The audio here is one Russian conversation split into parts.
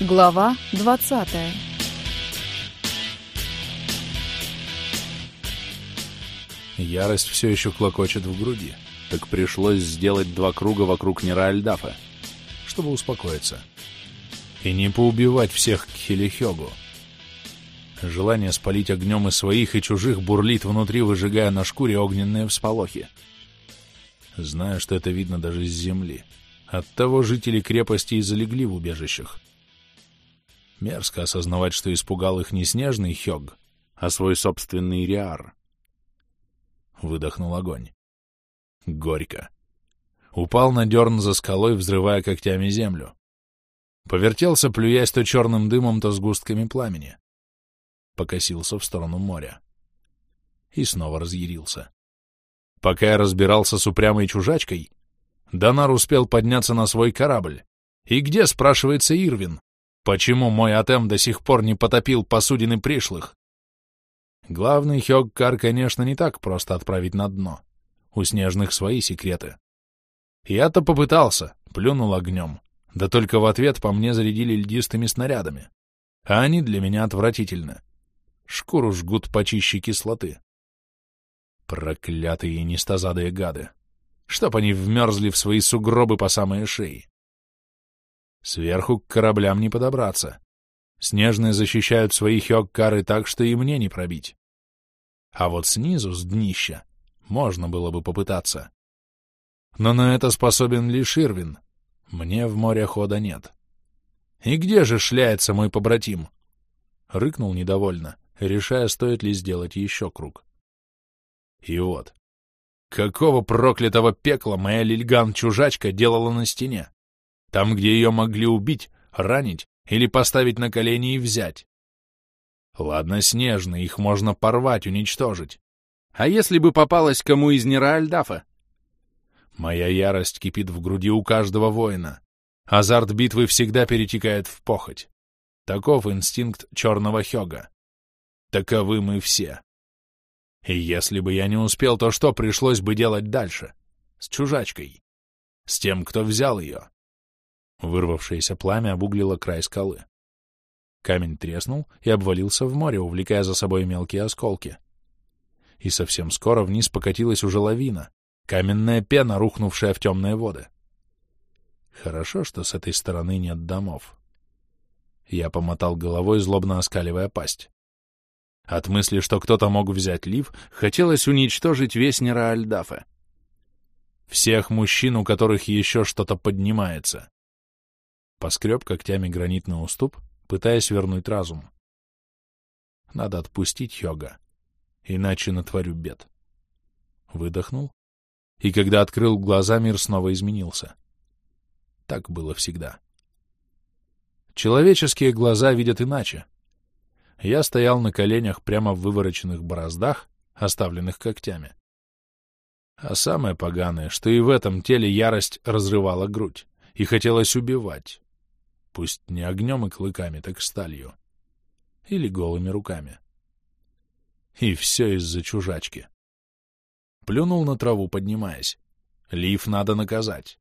Глава 20 Ярость все еще клокочет в груди, так пришлось сделать два круга вокруг Нера Альдафа, чтобы успокоиться. И не поубивать всех к Хелихёгу. Желание спалить огнем и своих, и чужих бурлит внутри, выжигая на шкуре огненные всполохи. Знаю, что это видно даже с земли. Оттого жители крепости и залегли в убежищах. Мерзко осознавать, что испугал их не снежный Хёг, а свой собственный Риар. Выдохнул огонь. Горько. Упал на дерн за скалой, взрывая когтями землю. Повертелся, плюясь то черным дымом, то сгустками пламени. Покосился в сторону моря. И снова разъярился. Пока я разбирался с упрямой чужачкой, Донар успел подняться на свой корабль. И где, спрашивается Ирвин? Почему мой Атем до сих пор не потопил посудины пришлых? Главный Хёгкар, конечно, не так просто отправить на дно. У снежных свои секреты. Я-то попытался, плюнул огнем. Да только в ответ по мне зарядили льдистыми снарядами. А они для меня отвратительны. Шкуру жгут почище кислоты. Проклятые нестозадые гады. Чтоб они вмерзли в свои сугробы по самые шеи. Сверху к кораблям не подобраться. Снежные защищают свои хёккары так, что и мне не пробить. А вот снизу, с днища, можно было бы попытаться. Но на это способен лишь Ирвин. Мне в море хода нет. И где же шляется мой побратим? Рыкнул недовольно, решая, стоит ли сделать еще круг. И вот. Какого проклятого пекла моя Лильган-чужачка делала на стене? Там, где ее могли убить, ранить или поставить на колени и взять. Ладно, снежные, их можно порвать, уничтожить. А если бы попалась кому из Нера Моя ярость кипит в груди у каждого воина. Азарт битвы всегда перетекает в похоть. Таков инстинкт черного хёга. Таковы мы все. И если бы я не успел, то что пришлось бы делать дальше? С чужачкой. С тем, кто взял ее. Вырвавшееся пламя обуглило край скалы. Камень треснул и обвалился в море, увлекая за собой мелкие осколки. И совсем скоро вниз покатилась уже лавина, каменная пена, рухнувшая в темные воды. Хорошо, что с этой стороны нет домов. Я помотал головой, злобно оскаливая пасть. От мысли, что кто-то мог взять лив, хотелось уничтожить весь Нераальдафе. Всех мужчин, у которых еще что-то поднимается поскреб когтями гранитный уступ, пытаясь вернуть разум. Надо отпустить Йога, иначе натворю бед. Выдохнул, и когда открыл глаза, мир снова изменился. Так было всегда. Человеческие глаза видят иначе. Я стоял на коленях прямо в вывороченных бороздах, оставленных когтями. А самое поганое, что и в этом теле ярость разрывала грудь, и хотелось убивать. Пусть не огнем и клыками, так сталью. Или голыми руками. И все из-за чужачки. Плюнул на траву, поднимаясь. Лив надо наказать.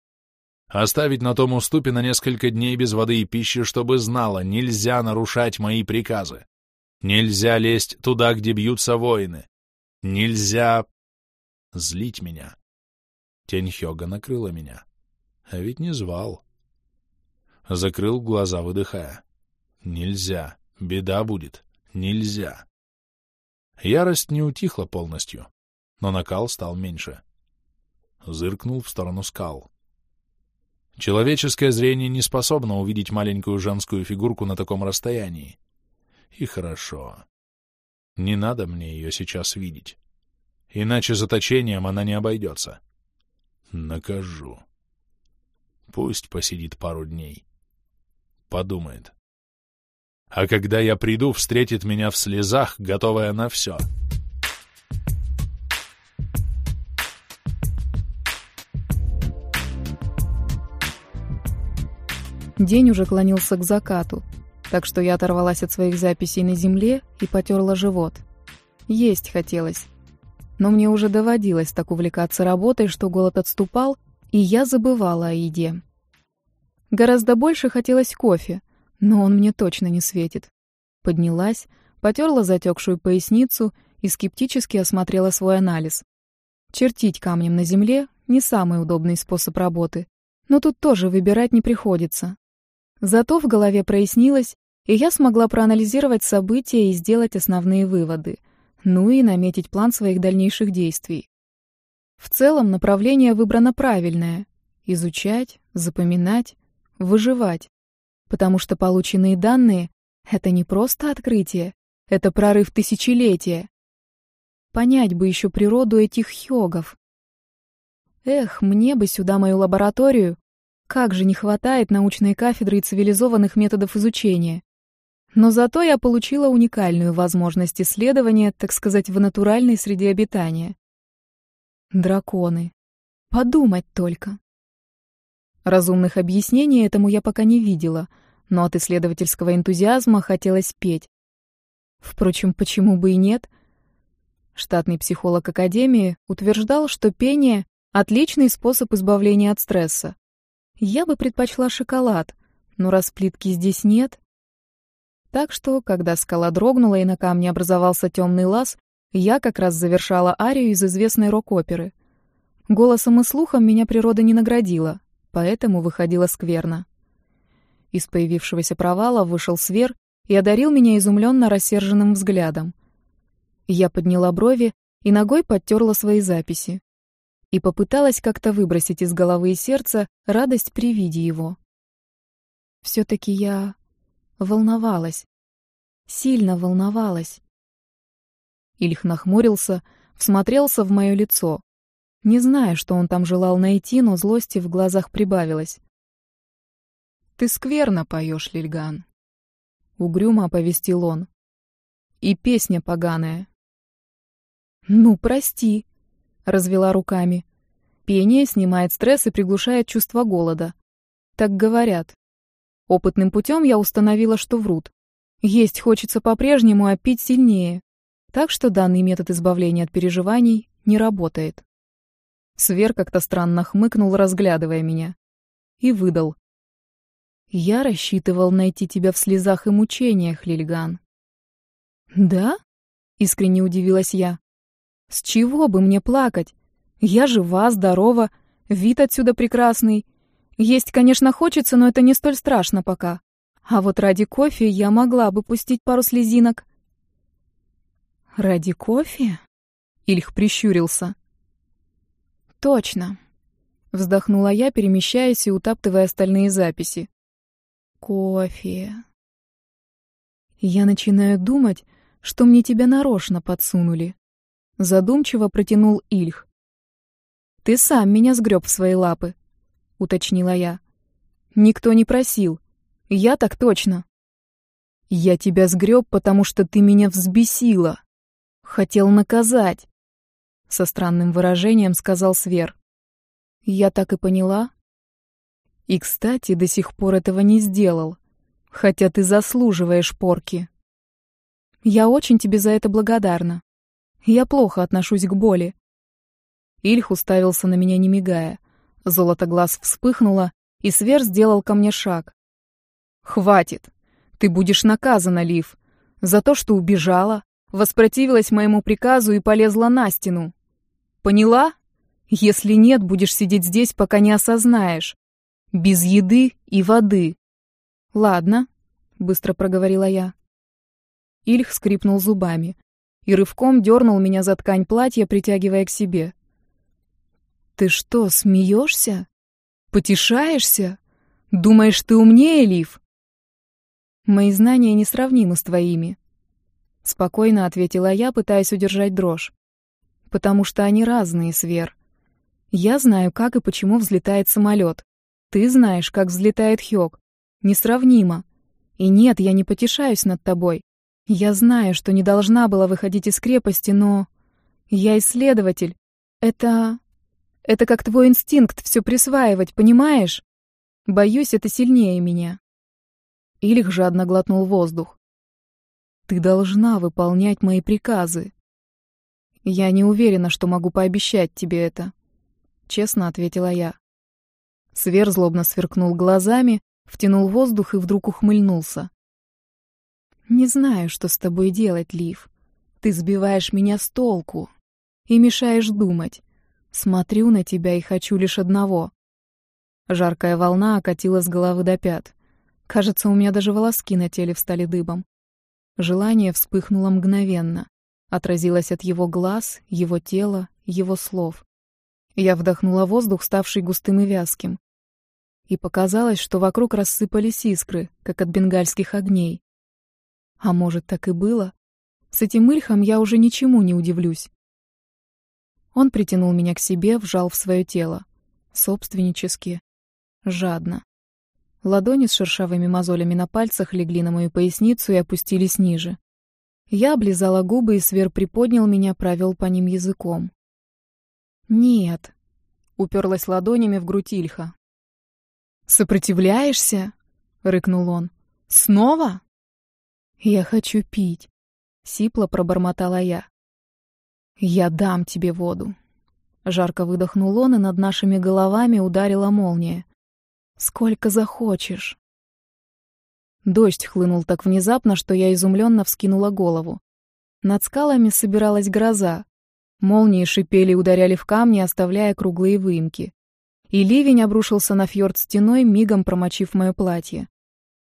Оставить на том уступе на несколько дней без воды и пищи, чтобы знала, нельзя нарушать мои приказы. Нельзя лезть туда, где бьются воины. Нельзя злить меня. Тень Хёга накрыла меня. А ведь не звал. Закрыл глаза, выдыхая. Нельзя. Беда будет. Нельзя. Ярость не утихла полностью, но накал стал меньше. Зыркнул в сторону скал. Человеческое зрение не способно увидеть маленькую женскую фигурку на таком расстоянии. И хорошо. Не надо мне ее сейчас видеть. Иначе заточением она не обойдется. Накажу. Пусть посидит пару дней подумает. А когда я приду, встретит меня в слезах, готовая на все. День уже клонился к закату, так что я оторвалась от своих записей на земле и потерла живот. Есть хотелось. Но мне уже доводилось так увлекаться работой, что голод отступал, и я забывала о еде. Гораздо больше хотелось кофе, Но он мне точно не светит. Поднялась, потерла затекшую поясницу и скептически осмотрела свой анализ. Чертить камнем на земле — не самый удобный способ работы, но тут тоже выбирать не приходится. Зато в голове прояснилось, и я смогла проанализировать события и сделать основные выводы, ну и наметить план своих дальнейших действий. В целом направление выбрано правильное — изучать, запоминать, выживать, потому что полученные данные — это не просто открытие, это прорыв тысячелетия. Понять бы еще природу этих хёгов. Эх, мне бы сюда мою лабораторию. Как же не хватает научной кафедры и цивилизованных методов изучения. Но зато я получила уникальную возможность исследования, так сказать, в натуральной среде обитания. Драконы. Подумать только. Разумных объяснений этому я пока не видела, но от исследовательского энтузиазма хотелось петь. Впрочем, почему бы и нет? Штатный психолог Академии утверждал, что пение — отличный способ избавления от стресса. Я бы предпочла шоколад, но раз плитки здесь нет... Так что, когда скала дрогнула и на камне образовался темный лаз, я как раз завершала арию из известной рок-оперы. Голосом и слухом меня природа не наградила, поэтому выходила скверно. Из появившегося провала вышел свер и одарил меня изумленно рассерженным взглядом. Я подняла брови и ногой подтерла свои записи. И попыталась как-то выбросить из головы и сердца радость при виде его. Все-таки я волновалась. Сильно волновалась. Ильх нахмурился, всмотрелся в мое лицо. Не знаю, что он там желал найти, но злости в глазах прибавилось. «Ты скверно поешь, Лильган», — угрюмо оповестил он. «И песня поганая». «Ну, прости», — развела руками. «Пение снимает стресс и приглушает чувство голода. Так говорят. Опытным путем я установила, что врут. Есть хочется по-прежнему, а пить сильнее. Так что данный метод избавления от переживаний не работает». Свер как-то странно хмыкнул, разглядывая меня. И выдал. Я рассчитывал найти тебя в слезах и мучениях, Лильган. Да? Искренне удивилась я. С чего бы мне плакать? Я жива, здорова, вид отсюда прекрасный. Есть, конечно, хочется, но это не столь страшно пока. А вот ради кофе я могла бы пустить пару слезинок. Ради кофе? Ильх прищурился. Точно. Вздохнула я, перемещаясь и утаптывая остальные записи. Кофе. Я начинаю думать, что мне тебя нарочно подсунули. Задумчиво протянул Ильх. Ты сам меня сгреб в свои лапы, уточнила я. Никто не просил. Я так точно. Я тебя сгреб, потому что ты меня взбесила. Хотел наказать. Со странным выражением сказал Свер. Я так и поняла, и, кстати, до сих пор этого не сделал. Хотя ты заслуживаешь порки. Я очень тебе за это благодарна. Я плохо отношусь к боли. Ильх уставился на меня, не мигая. Золото глаз вспыхнуло, и Свер сделал ко мне шаг. «Хватит! Ты будешь наказана, Лив, за то, что убежала, воспротивилась моему приказу и полезла на стену. Поняла? Если нет, будешь сидеть здесь, пока не осознаешь, без еды и воды. Ладно, быстро проговорила я. Ильх скрипнул зубами и рывком дернул меня за ткань платья, притягивая к себе. Ты что, смеешься? Потешаешься? Думаешь, ты умнее, Лив? Мои знания несравнимы с твоими, спокойно ответила я, пытаясь удержать дрожь. Потому что они разные, Свер. Я знаю, как и почему взлетает самолет. Ты знаешь, как взлетает Хёк. Несравнимо. И нет, я не потешаюсь над тобой. Я знаю, что не должна была выходить из крепости, но... Я исследователь. Это... Это как твой инстинкт все присваивать, понимаешь? Боюсь, это сильнее меня. Илих жадно глотнул воздух. Ты должна выполнять мои приказы. Я не уверена, что могу пообещать тебе это. Честно ответила я. Свер злобно сверкнул глазами, Втянул воздух и вдруг ухмыльнулся. «Не знаю, что с тобой делать, Лив. Ты сбиваешь меня с толку и мешаешь думать. Смотрю на тебя и хочу лишь одного». Жаркая волна окатила с головы до пят. Кажется, у меня даже волоски на теле встали дыбом. Желание вспыхнуло мгновенно. Отразилось от его глаз, его тела, его слов. Я вдохнула воздух, ставший густым и вязким. И показалось, что вокруг рассыпались искры, как от бенгальских огней. А может, так и было? С этим Ильхом я уже ничему не удивлюсь. Он притянул меня к себе, вжал в свое тело. Собственнически. Жадно. Ладони с шершавыми мозолями на пальцах легли на мою поясницу и опустились ниже. Я облизала губы, и Свер приподнял меня, провел по ним языком. «Нет», — уперлась ладонями в грудь Ильха. «Сопротивляешься?» — рыкнул он. «Снова?» «Я хочу пить», — сипло пробормотала я. «Я дам тебе воду». Жарко выдохнул он, и над нашими головами ударила молния. «Сколько захочешь». Дождь хлынул так внезапно, что я изумленно вскинула голову. Над скалами собиралась гроза. Молнии шипели и ударяли в камни, оставляя круглые выемки. И ливень обрушился на фьорд стеной, мигом промочив мое платье.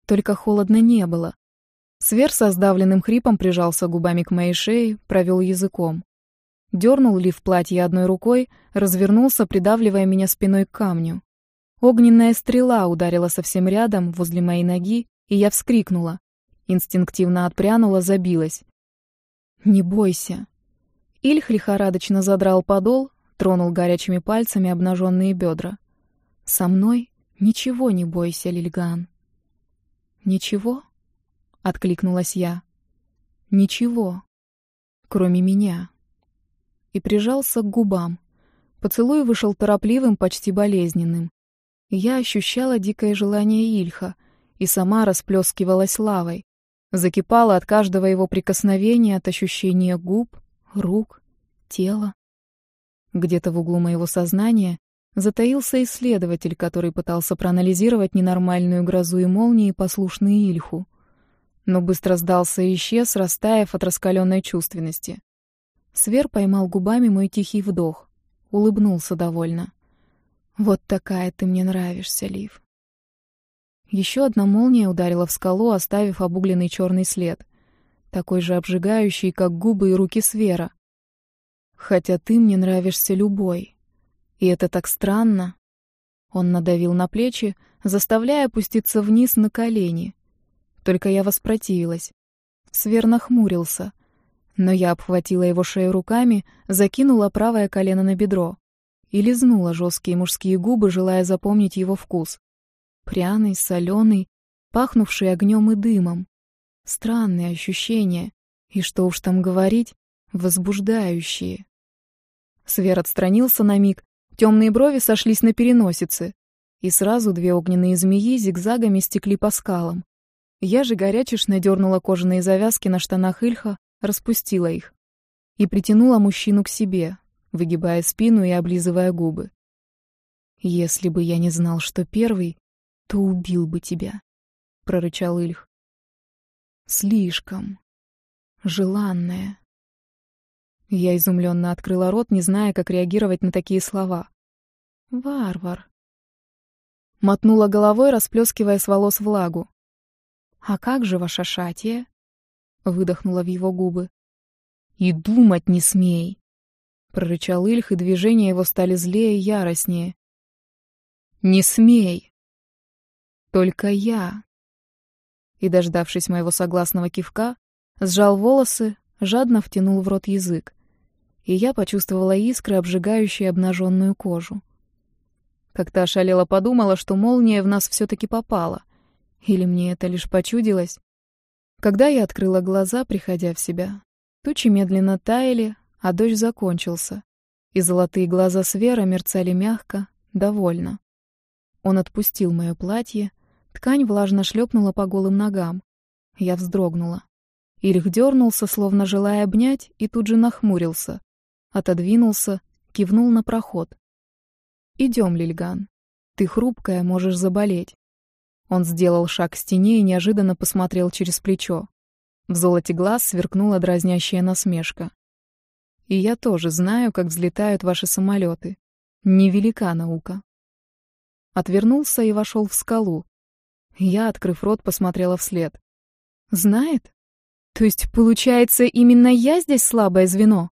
Только холодно не было. Свер со сдавленным хрипом прижался губами к моей шее, провел языком. Дернул лиф платье одной рукой, развернулся, придавливая меня спиной к камню. Огненная стрела ударила совсем рядом, возле моей ноги, и я вскрикнула. Инстинктивно отпрянула, забилась. «Не бойся». Ильх лихорадочно задрал подол, тронул горячими пальцами обнаженные бедра. «Со мной ничего не бойся, Лильган». «Ничего?» откликнулась я. Ничего, кроме меня. И прижался к губам. Поцелуй вышел торопливым, почти болезненным. Я ощущала дикое желание Ильха и сама расплескивалась лавой. Закипала от каждого его прикосновения, от ощущения губ, рук, тела. Где-то в углу моего сознания затаился исследователь, который пытался проанализировать ненормальную грозу и молнии, послушные Ильху но быстро сдался и исчез, растаяв от раскаленной чувственности. Свер поймал губами мой тихий вдох, улыбнулся довольно. «Вот такая ты мне нравишься, Лив». Еще одна молния ударила в скалу, оставив обугленный черный след, такой же обжигающий, как губы и руки Свера. «Хотя ты мне нравишься любой. И это так странно». Он надавил на плечи, заставляя опуститься вниз на колени, только я воспротивилась. Свер нахмурился. Но я обхватила его шею руками, закинула правое колено на бедро и лизнула жесткие мужские губы, желая запомнить его вкус. Пряный, соленый, пахнувший огнем и дымом. Странные ощущения, и что уж там говорить, возбуждающие. Свер отстранился на миг, темные брови сошлись на переносице, и сразу две огненные змеи зигзагами стекли по скалам. Я же горячечно дернула кожаные завязки на штанах Ильха, распустила их и притянула мужчину к себе, выгибая спину и облизывая губы. «Если бы я не знал, что первый, то убил бы тебя», — прорычал Ильх. «Слишком. Желанная». Я изумленно открыла рот, не зная, как реагировать на такие слова. «Варвар». Мотнула головой, расплескивая с волос влагу. «А как же ваша шатия?» — выдохнула в его губы. «И думать не смей!» — прорычал Ильх, и движения его стали злее и яростнее. «Не смей!» «Только я!» И, дождавшись моего согласного кивка, сжал волосы, жадно втянул в рот язык, и я почувствовала искры, обжигающие обнаженную кожу. Как-то ошалела подумала, что молния в нас все-таки попала — или мне это лишь почудилось? Когда я открыла глаза, приходя в себя, тучи медленно таяли, а дождь закончился, и золотые глаза Свера мерцали мягко, довольно. Он отпустил мое платье, ткань влажно шлепнула по голым ногам. Я вздрогнула. Ильх дернулся, словно желая обнять, и тут же нахмурился. Отодвинулся, кивнул на проход. «Идем, Лильган. Ты хрупкая, можешь заболеть. Он сделал шаг к стене и неожиданно посмотрел через плечо. В золоте глаз сверкнула дразнящая насмешка. «И я тоже знаю, как взлетают ваши самолеты. Невелика наука». Отвернулся и вошел в скалу. Я, открыв рот, посмотрела вслед. «Знает? То есть, получается, именно я здесь слабое звено?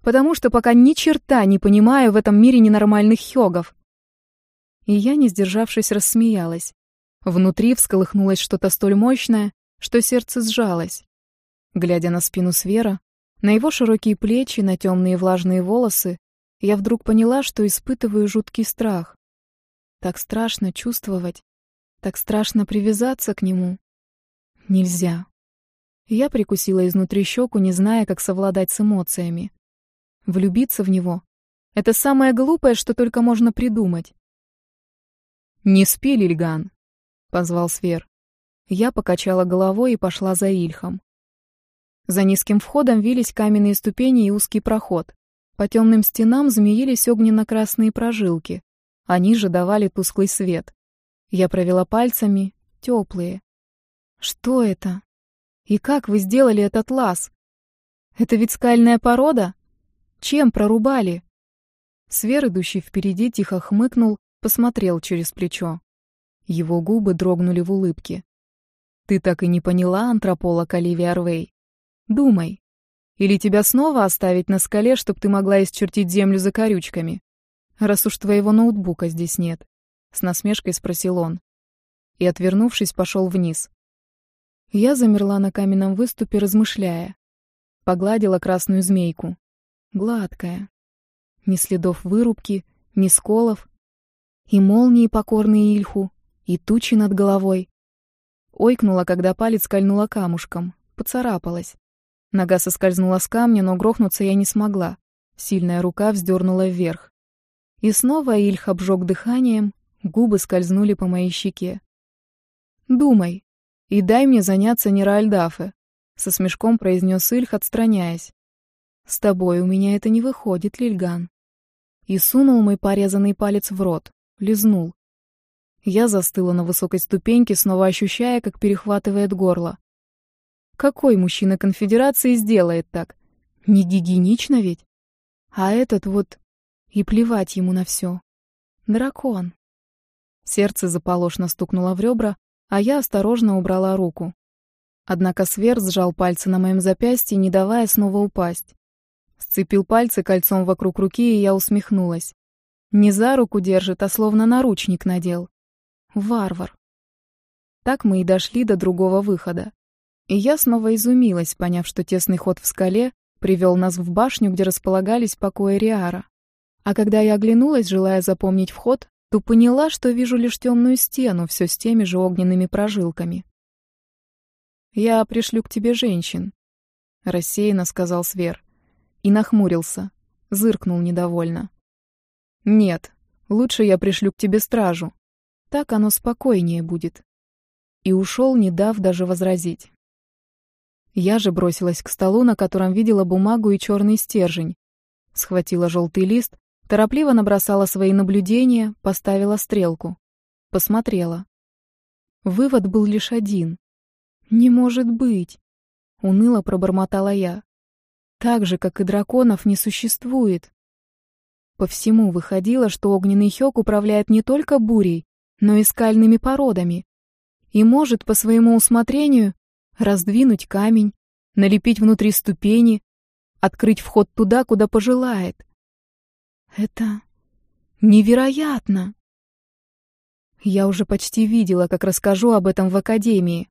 Потому что пока ни черта не понимаю в этом мире ненормальных хёгов». И я, не сдержавшись, рассмеялась. Внутри всколыхнулось что-то столь мощное, что сердце сжалось. Глядя на спину Свера, на его широкие плечи, на темные влажные волосы, я вдруг поняла, что испытываю жуткий страх. Так страшно чувствовать, так страшно привязаться к нему. Нельзя. Я прикусила изнутри щеку, не зная, как совладать с эмоциями. Влюбиться в него — это самое глупое, что только можно придумать. «Не спи, Лильган», — позвал Свер. Я покачала головой и пошла за Ильхом. За низким входом вились каменные ступени и узкий проход. По темным стенам змеились огненно-красные прожилки. Они же давали тусклый свет. Я провела пальцами, теплые. Что это? И как вы сделали этот лаз? Это ведь скальная порода? Чем прорубали? Свер, идущий впереди, тихо хмыкнул, посмотрел через плечо. Его губы дрогнули в улыбке. Ты так и не поняла, антрополог Оливия Арвей? Думай. Или тебя снова оставить на скале, чтобы ты могла исчертить землю за корючками? Раз уж твоего ноутбука здесь нет. С насмешкой спросил он. И, отвернувшись, пошел вниз. Я замерла на каменном выступе, размышляя. Погладила красную змейку. Гладкая. Ни следов вырубки, ни сколов. И молнии покорные Ильху, и тучи над головой. Ойкнула, когда палец кольнула камушком. Поцарапалась. Нога соскользнула с камня, но грохнуться я не смогла. Сильная рука вздернула вверх. И снова Ильх обжег дыханием, губы скользнули по моей щеке. «Думай, и дай мне заняться Неральдафе», — со смешком произнес Ильх, отстраняясь. «С тобой у меня это не выходит, Лильган». И сунул мой порезанный палец в рот, лизнул. Я застыла на высокой ступеньке, снова ощущая, как перехватывает горло. Какой мужчина конфедерации сделает так? Не гигиенично ведь? А этот вот... И плевать ему на все. Дракон. Сердце заполошно стукнуло в ребра, а я осторожно убрала руку. Однако Свер сжал пальцы на моем запястье, не давая снова упасть. Сцепил пальцы кольцом вокруг руки, и я усмехнулась. Не за руку держит, а словно наручник надел. Варвар. Так мы и дошли до другого выхода. И я снова изумилась, поняв, что тесный ход в скале привел нас в башню, где располагались покои Риара. А когда я оглянулась, желая запомнить вход, то поняла, что вижу лишь темную стену, все с теми же огненными прожилками. «Я пришлю к тебе женщин», — рассеянно сказал Свер. И нахмурился, зыркнул недовольно. «Нет, лучше я пришлю к тебе стражу. Так оно спокойнее будет. И ушел, не дав даже возразить. Я же бросилась к столу, на котором видела бумагу и черный стержень. Схватила желтый лист, торопливо набросала свои наблюдения, поставила стрелку. Посмотрела. Вывод был лишь один. «Не может быть!» — уныло пробормотала я. «Так же, как и драконов, не существует». По всему выходило, что огненный Хёк управляет не только бурей, но и скальными породами, и может по своему усмотрению раздвинуть камень, налепить внутри ступени, открыть вход туда, куда пожелает. Это невероятно! Я уже почти видела, как расскажу об этом в академии.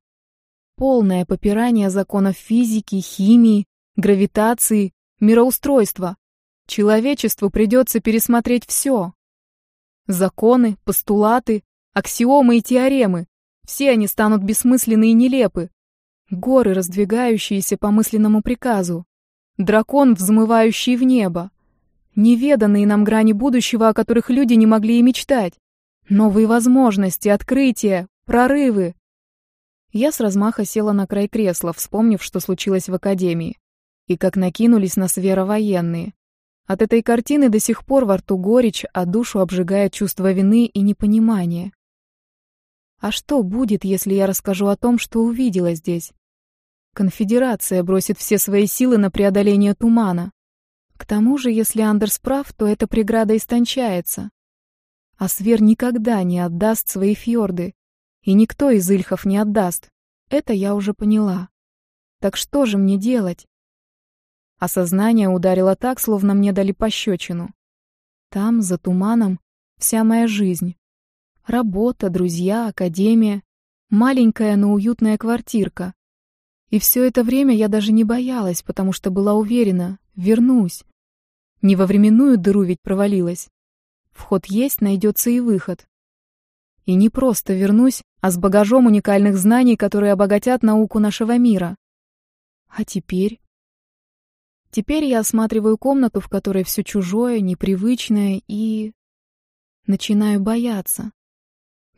Полное попирание законов физики, химии, гравитации, мироустройства. Человечеству придется пересмотреть все. Законы, постулаты, Аксиомы и теоремы. Все они станут бессмысленны и нелепы. Горы, раздвигающиеся по мысленному приказу. Дракон, взмывающий в небо. Неведанные нам грани будущего, о которых люди не могли и мечтать. Новые возможности, открытия, прорывы. Я с размаха села на край кресла, вспомнив, что случилось в академии. И как накинулись на Свера военные. От этой картины до сих пор во рту горечь, а душу обжигает чувство вины и непонимания. А что будет, если я расскажу о том, что увидела здесь? Конфедерация бросит все свои силы на преодоление тумана. К тому же, если Андерс прав, то эта преграда истончается. А Свер никогда не отдаст свои фьорды. И никто из Ильхов не отдаст. Это я уже поняла. Так что же мне делать? Осознание ударило так, словно мне дали пощечину. Там, за туманом, вся моя жизнь. Работа, друзья, академия, маленькая, но уютная квартирка. И все это время я даже не боялась, потому что была уверена, вернусь. Не во временную дыру ведь провалилась. Вход есть, найдется и выход. И не просто вернусь, а с багажом уникальных знаний, которые обогатят науку нашего мира. А теперь? Теперь я осматриваю комнату, в которой все чужое, непривычное и... Начинаю бояться.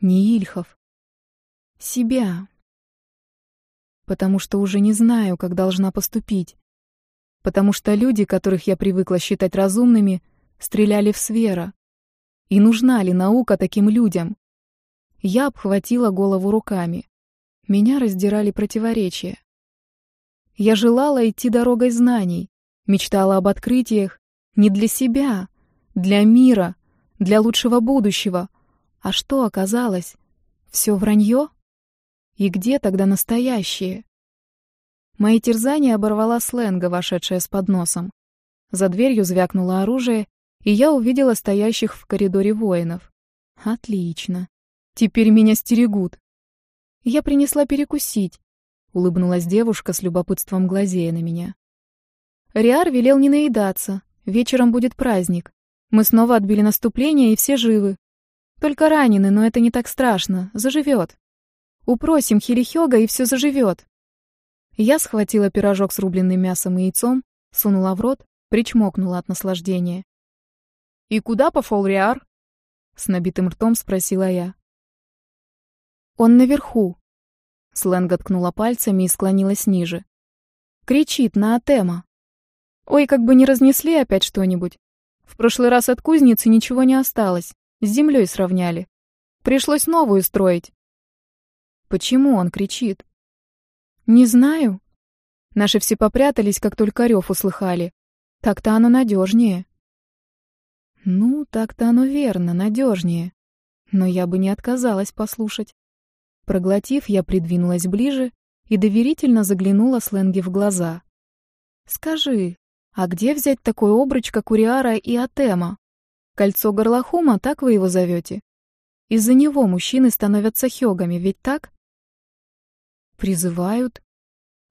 Не Ильхов. Себя. Потому что уже не знаю, как должна поступить. Потому что люди, которых я привыкла считать разумными, стреляли в Свера. И нужна ли наука таким людям? Я обхватила голову руками. Меня раздирали противоречия. Я желала идти дорогой знаний, мечтала об открытиях не для себя, для мира, для лучшего будущего. А что оказалось? Все вранье? И где тогда настоящее? Мои терзания оборвала сленга, вошедшая с подносом. За дверью звякнуло оружие, и я увидела стоящих в коридоре воинов. Отлично. Теперь меня стерегут. Я принесла перекусить, улыбнулась девушка с любопытством глазея на меня. Риар велел не наедаться. Вечером будет праздник. Мы снова отбили наступление, и все живы. Только ранены, но это не так страшно. Заживет. Упросим Хилихёга, и все заживет. Я схватила пирожок с рубленным мясом и яйцом, сунула в рот, причмокнула от наслаждения. «И куда пошел Риар?» С набитым ртом спросила я. «Он наверху», Сленг откнула пальцами и склонилась ниже. Кричит на Атема. Ой, как бы не разнесли опять что-нибудь. В прошлый раз от кузницы ничего не осталось. С землей сравняли. Пришлось новую строить. Почему он кричит? Не знаю. Наши все попрятались, как только рев услыхали. Так-то оно надежнее. Ну, так-то оно верно, надежнее. Но я бы не отказалась послушать. Проглотив, я придвинулась ближе и доверительно заглянула Сленге в глаза. «Скажи, а где взять такой обруч, как у и Атема? Кольцо Горлахума, так вы его зовете? Из-за него мужчины становятся хёгами, ведь так?» «Призывают?»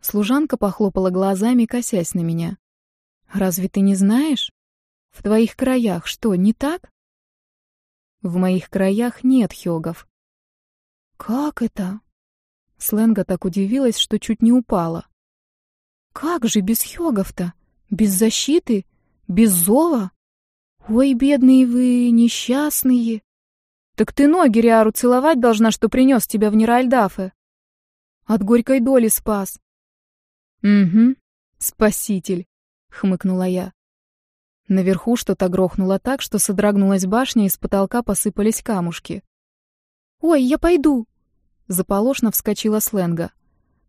Служанка похлопала глазами, косясь на меня. «Разве ты не знаешь? В твоих краях что, не так?» «В моих краях нет хёгов», «Как это?» Сленга так удивилась, что чуть не упала. «Как же без хёгов-то? Без защиты? Без зова? Ой, бедные вы, несчастные!» «Так ты ноги Риару целовать должна, что принес тебя в Неральдафе!» «От горькой доли спас!» «Угу, спаситель!» — хмыкнула я. Наверху что-то грохнуло так, что содрогнулась башня, и с потолка посыпались камушки. «Ой, я пойду!» Заполошно вскочила Сленга.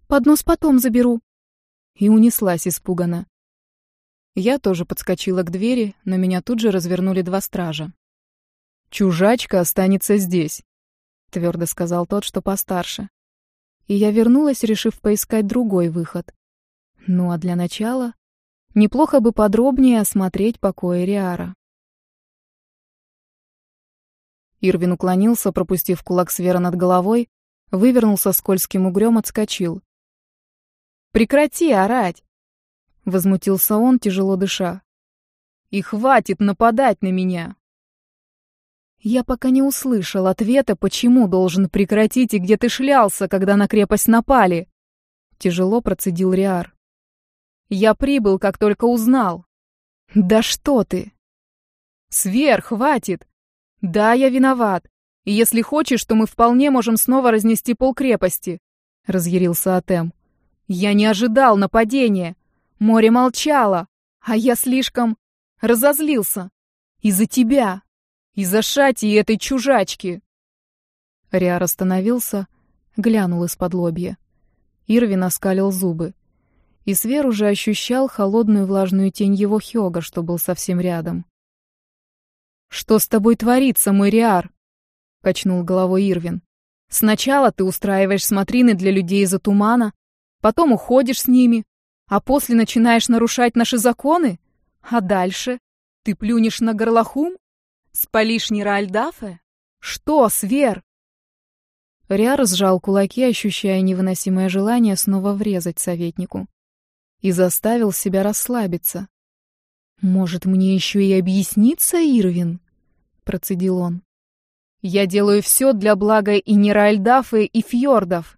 «Поднос потом заберу!» И унеслась испуганно. Я тоже подскочила к двери, но меня тут же развернули два стража. «Чужачка останется здесь», — твердо сказал тот, что постарше. И я вернулась, решив поискать другой выход. Ну а для начала неплохо бы подробнее осмотреть покои Риара. Ирвин уклонился, пропустив кулак Свера над головой, вывернулся скользким угрём, отскочил. «Прекрати орать!» — возмутился он, тяжело дыша. «И хватит нападать на меня!» Я пока не услышал ответа, почему должен прекратить и где ты шлялся, когда на крепость напали. Тяжело процедил Риар. Я прибыл, как только узнал. Да что ты? Свер, хватит! Да, я виноват. И если хочешь, то мы вполне можем снова разнести полкрепости, разъярился Атем. Я не ожидал нападения. Море молчало, а я слишком разозлился. Из-за тебя, из-за Шати и этой чужачки. Риар остановился, глянул из-под лобья. Ирвин оскалил зубы. И Свер уже ощущал холодную влажную тень его Хёга, что был совсем рядом. «Что с тобой творится, мой Риар?» — качнул головой Ирвин. «Сначала ты устраиваешь смотрины для людей из-за тумана, потом уходишь с ними, а после начинаешь нарушать наши законы? А дальше? Ты плюнешь на горлохум? Спалишь Ниральдафе? Что, Свер?» Риар сжал кулаки, ощущая невыносимое желание снова врезать советнику. И заставил себя расслабиться. «Может, мне еще и объясниться, Ирвин?» — процедил он. «Я делаю все для блага и Неральдафы, и фьордов».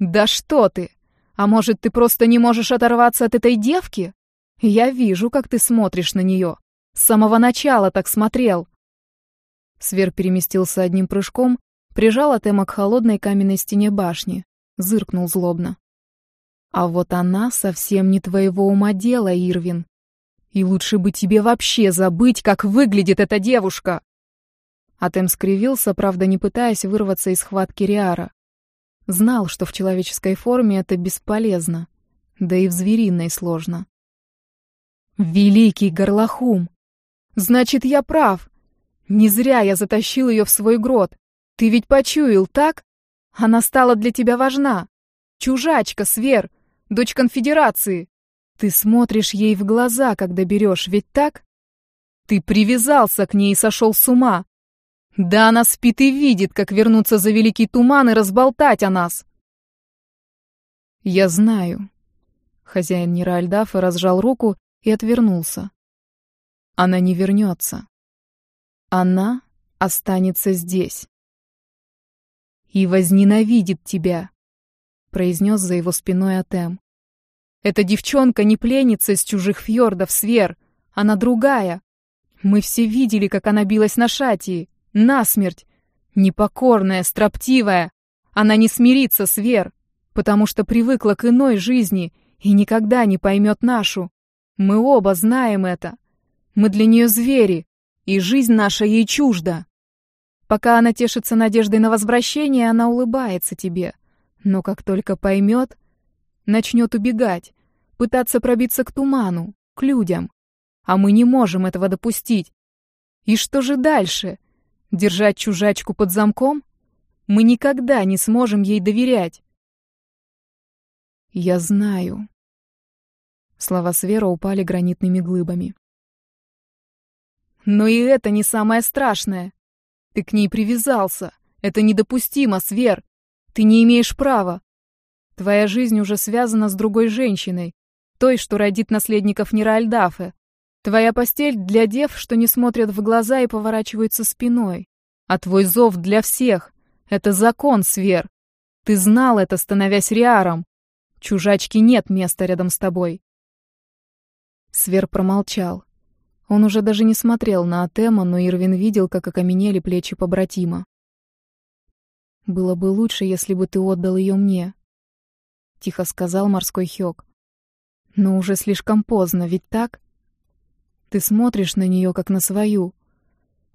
«Да что ты! А может, ты просто не можешь оторваться от этой девки? Я вижу, как ты смотришь на нее. С самого начала так смотрел». Свер переместился одним прыжком Прижал Атема к холодной каменной стене башни. Зыркнул злобно. «А вот она совсем не твоего ума дело, Ирвин. И лучше бы тебе вообще забыть, как выглядит эта девушка!» Атем скривился, правда, не пытаясь вырваться из схватки Риара. Знал, что в человеческой форме это бесполезно, да и в звериной сложно. «Великий Горлохум! Значит, я прав! Не зря я затащил ее в свой грот. Ты ведь почуял, так? Она стала для тебя важна. Чужачка, Свер, дочь конфедерации. Ты смотришь ей в глаза, когда берешь, ведь так? Ты привязался к ней и сошел с ума. Да она спит и видит, как вернуться за великий туман и разболтать о нас. Я знаю. Хозяин Ниральдафа разжал руку и отвернулся. Она не вернется. Она останется здесь и возненавидит тебя», — произнес за его спиной Атем. «Эта девчонка не пленница из чужих фьордов, Свер, она другая. Мы все видели, как она билась на Шатии, насмерть. Непокорная, строптивая. Она не смирится, Свер, потому что привыкла к иной жизни и никогда не поймет нашу. Мы оба знаем это. Мы для нее звери, и жизнь наша ей чужда». Пока она тешится надеждой на возвращение, она улыбается тебе. Но как только поймет, начнет убегать, пытаться пробиться к туману, к людям. А мы не можем этого допустить. И что же дальше? Держать чужачку под замком? Мы никогда не сможем ей доверять. Я знаю. Слова Свера упали гранитными глыбами. Но и это не самое страшное. Ты к ней привязался. Это недопустимо, Свер. Ты не имеешь права. Твоя жизнь уже связана с другой женщиной, той, что родит наследников Ниральдафе. Твоя постель для дев, что не смотрят в глаза и поворачиваются спиной. А твой зов для всех. Это закон, Свер. Ты знал это, становясь Риаром. Чужачки нет места рядом с тобой. Свер промолчал. Он уже даже не смотрел на Атема, но Ирвин видел, как окаменели плечи побратима. «Было бы лучше, если бы ты отдал ее мне», — тихо сказал морской Хёк. «Но уже слишком поздно, ведь так? Ты смотришь на нее как на свою.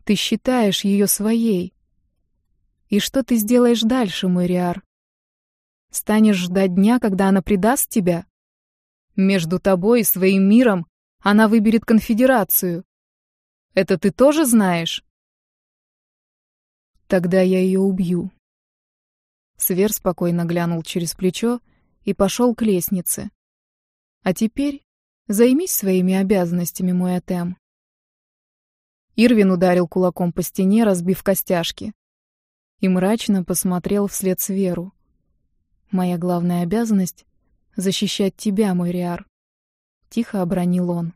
Ты считаешь ее своей. И что ты сделаешь дальше, мой Риар? Станешь ждать дня, когда она предаст тебя? Между тобой и своим миром она выберет конфедерацию. Это ты тоже знаешь? Тогда я ее убью. Свер спокойно глянул через плечо и пошел к лестнице. А теперь займись своими обязанностями, мой Атем. Ирвин ударил кулаком по стене, разбив костяшки. И мрачно посмотрел вслед Сверу. Моя главная обязанность — защищать тебя, мой Риар. Тихо обронил он.